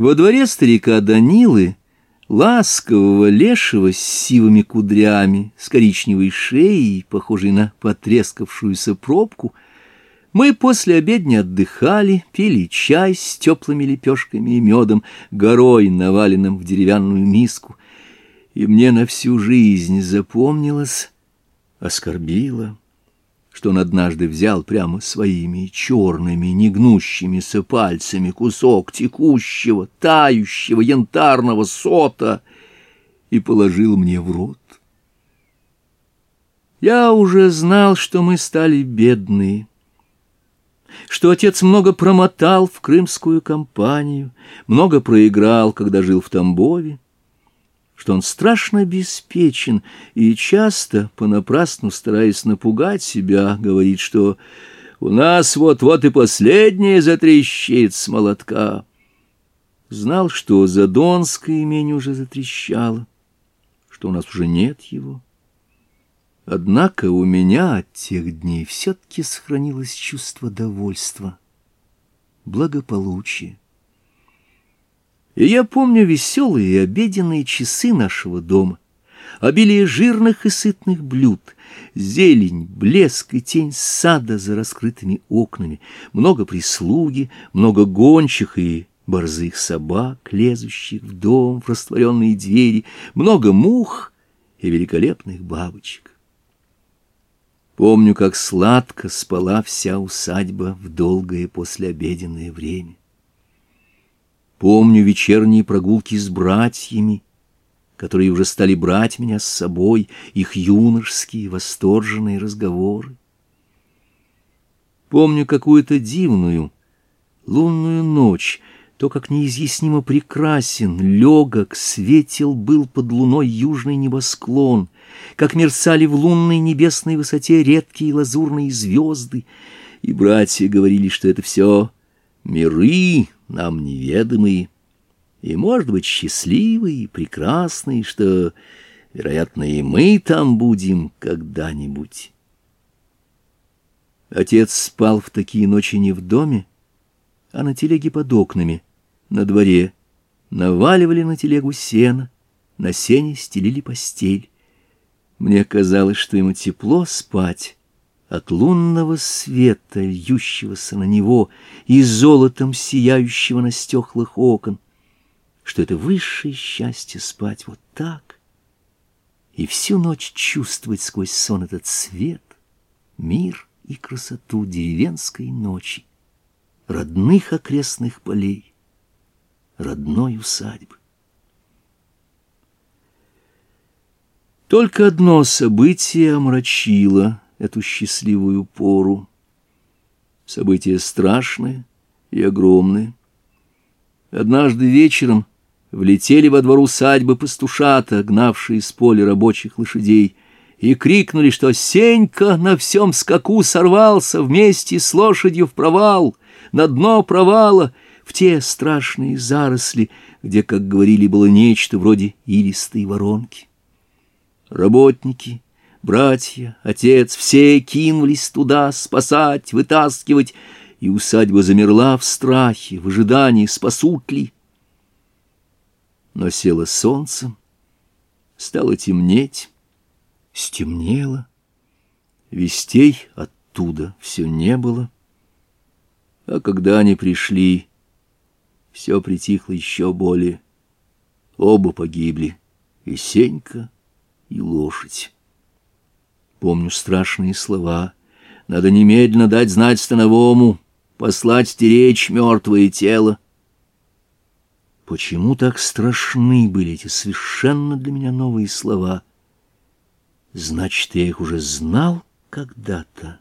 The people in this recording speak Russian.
Во дворе старика Данилы, ласкового лешего с сивыми кудрями, с коричневой шеей, похожей на потрескавшуюся пробку, мы после обедня отдыхали, пили чай с теплыми лепешками и медом, горой наваленным в деревянную миску. И мне на всю жизнь запомнилось, оскорбило что он однажды взял прямо своими черными, негнущимися пальцами кусок текущего, тающего янтарного сота и положил мне в рот. Я уже знал, что мы стали бедные, что отец много промотал в крымскую компанию, много проиграл, когда жил в Тамбове, что он страшно беспечен и часто, понапрасну стараясь напугать себя, говорит, что «у нас вот-вот и последнее затрещит с молотка». Знал, что Задонское имение уже затрещало, что у нас уже нет его. Однако у меня от тех дней все-таки сохранилось чувство довольства, благополучия. И я помню веселые обеденные часы нашего дома, обилие жирных и сытных блюд, зелень, блеск и тень сада за раскрытыми окнами, много прислуги, много гончих и борзых собак, лезущих в дом, в растворенные двери, много мух и великолепных бабочек. Помню, как сладко спала вся усадьба в долгое послеобеденное время. Помню вечерние прогулки с братьями, которые уже стали брать меня с собой, их юношеские восторженные разговоры. Помню какую-то дивную лунную ночь, то, как неизъяснимо прекрасен, легок, светил был под луной южный небосклон, как мерцали в лунной небесной высоте редкие лазурные звезды, и братья говорили, что это все миры, нам неведомые, и, может быть, счастливые и прекрасные, что, вероятно, и мы там будем когда-нибудь. Отец спал в такие ночи не в доме, а на телеге под окнами, на дворе. Наваливали на телегу сено, на сене стелили постель. Мне казалось, что ему тепло спать, от лунного света, льющегося на него и золотом сияющего на стеклах окон, что это высшее счастье спать вот так и всю ночь чувствовать сквозь сон этот свет, мир и красоту деревенской ночи, родных окрестных полей, родной усадьбы. Только одно событие омрачило эту счастливую пору. События страшные и огромные. Однажды вечером влетели во двор усадьбы пастушата, гнавшие с поля рабочих лошадей, и крикнули, что Сенька на всем скаку сорвался вместе с лошадью в провал, на дно провала, в те страшные заросли, где, как говорили, было нечто вроде илистой воронки. Работники — Братья, отец, все кинулись туда спасать, вытаскивать, и усадьба замерла в страхе, в ожидании, спасут ли. Но село солнцем, стало темнеть, стемнело, вестей оттуда все не было. А когда они пришли, все притихло еще более. Оба погибли, и Сенька, и лошадь. Помню страшные слова. Надо немедленно дать знать становому, послать стеречь мертвое тело. Почему так страшны были эти совершенно для меня новые слова? Значит, я их уже знал когда-то.